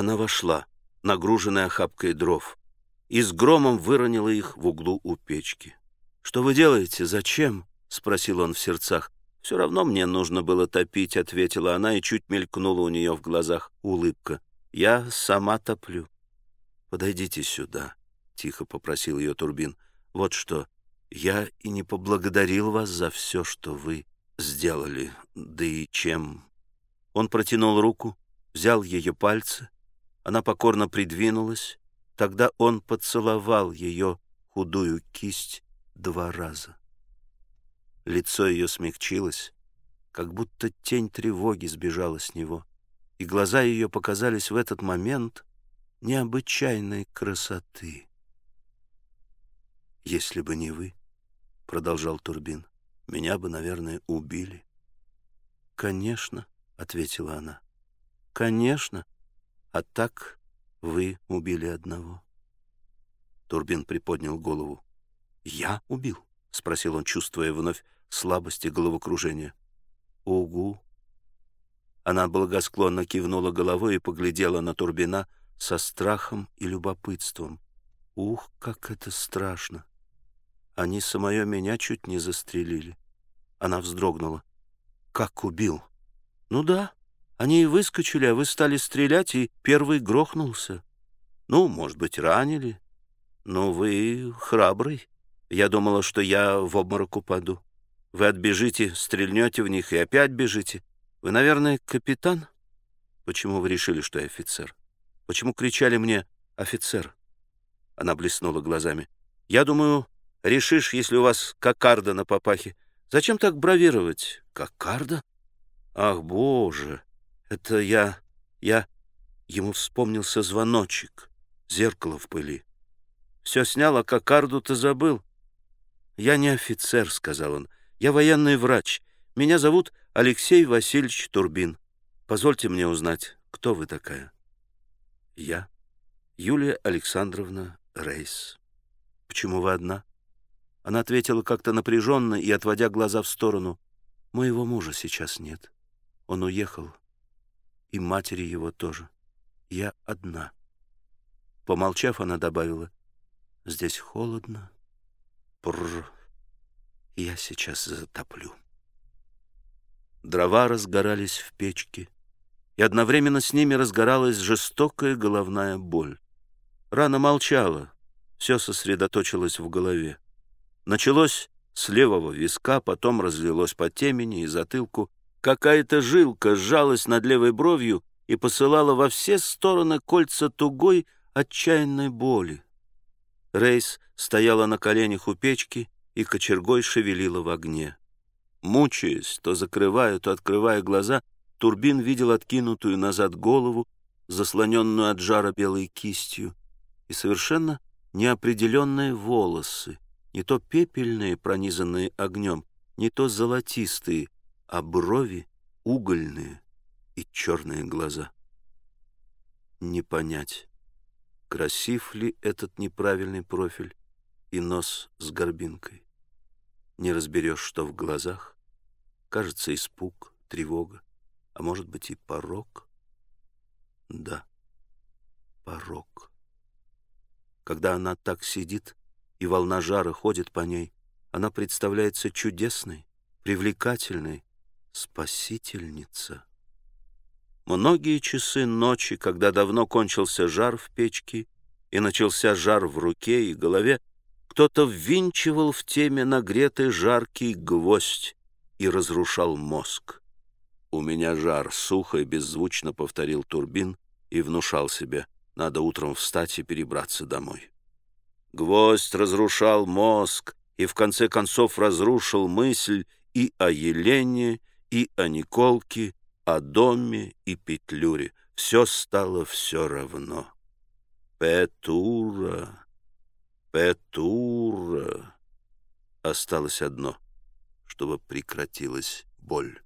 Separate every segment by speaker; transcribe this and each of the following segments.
Speaker 1: Она вошла, нагруженная охапкой дров, и с громом выронила их в углу у печки. «Что вы делаете? Зачем?» — спросил он в сердцах. «Все равно мне нужно было топить», — ответила она, и чуть мелькнула у нее в глазах улыбка. «Я сама топлю». «Подойдите сюда», — тихо попросил ее Турбин. «Вот что, я и не поблагодарил вас за все, что вы сделали, да и чем...» Он протянул руку, взял ее пальцы, она покорно придвинулась, тогда он поцеловал ее худую кисть два раза. Лицо ее смягчилось, как будто тень тревоги сбежала с него, и глаза ее показались в этот момент необычайной красоты. «Если бы не вы, — продолжал Турбин, — меня бы, наверное, убили». «Конечно», — ответила она, — «конечно, а так вы убили одного». Турбин приподнял голову. «Я убил?» — спросил он, чувствуя вновь слабость и головокружение. «Угу». Она благосклонно кивнула головой и поглядела на Турбина со страхом и любопытством. «Ух, как это страшно! Они самое меня чуть не застрелили». Она вздрогнула. «Как убил?» «Ну да, они выскочили, а вы стали стрелять, и первый грохнулся. Ну, может быть, ранили. Ну, вы храбрый». Я думала, что я в обморок упаду. Вы отбежите, стрельнете в них и опять бежите. Вы, наверное, капитан? Почему вы решили, что я офицер? Почему кричали мне «офицер»?» Она блеснула глазами. «Я думаю, решишь, если у вас кокарда на папахе. Зачем так бравировать? Кокарда? Ах, боже! Это я... я...» Ему вспомнился звоночек, зеркало в пыли. «Все снял, а кокарду-то забыл». «Я не офицер», — сказал он. «Я военный врач. Меня зовут Алексей Васильевич Турбин. Позвольте мне узнать, кто вы такая?» «Я Юлия Александровна Рейс». «Почему вы одна?» Она ответила как-то напряженно и, отводя глаза в сторону. «Моего мужа сейчас нет. Он уехал. И матери его тоже. Я одна». Помолчав, она добавила. «Здесь холодно». Пррр. Я сейчас затоплю. Дрова разгорались в печке, и одновременно с ними разгоралась жестокая головная боль. Рана молчала, все сосредоточилось в голове. Началось с левого виска, потом разлилось по темени и затылку. Какая-то жилка сжалась над левой бровью и посылала во все стороны кольца тугой, отчаянной боли. Рейс стояла на коленях у печки и кочергой шевелила в огне. Мучаясь, то закрывая, то открывая глаза, Турбин видел откинутую назад голову, заслоненную от жара белой кистью, и совершенно неопределенные волосы, не то пепельные, пронизанные огнем, не то золотистые, а брови угольные и черные глаза. Не понять, красив ли этот неправильный профиль, и нос с горбинкой. Не разберешь, что в глазах. Кажется, испуг, тревога, а может быть и порог. Да, порог. Когда она так сидит, и волна жара ходит по ней, она представляется чудесной, привлекательной, спасительница. Многие часы ночи, когда давно кончился жар в печке и начался жар в руке и голове, кто-то ввинчивал в теме нагретый жаркий гвоздь и разрушал мозг. «У меня жар», — сухо и беззвучно повторил Турбин и внушал себе, надо утром встать и перебраться домой. Гвоздь разрушал мозг и в конце концов разрушил мысль и о Елене, и о Николке, о доме и Петлюре. Все стало все равно. Петура, Петура. Осталось одно, чтобы прекратилась боль.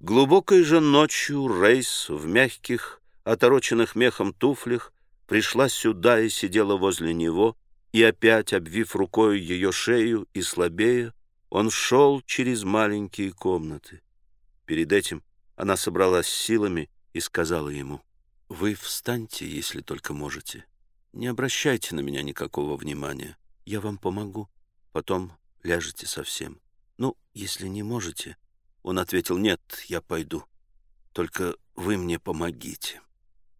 Speaker 1: Глубокой же ночью Рейс в мягких, отороченных мехом туфлях пришла сюда и сидела возле него, и опять, обвив рукой ее шею и слабея, он шел через маленькие комнаты. Перед этим она собралась силами и сказала ему, «Вы встаньте, если только можете. Не обращайте на меня никакого внимания. Я вам помогу. Потом ляжете совсем. Ну, если не можете...» Он ответил, «Нет, я пойду. Только вы мне помогите».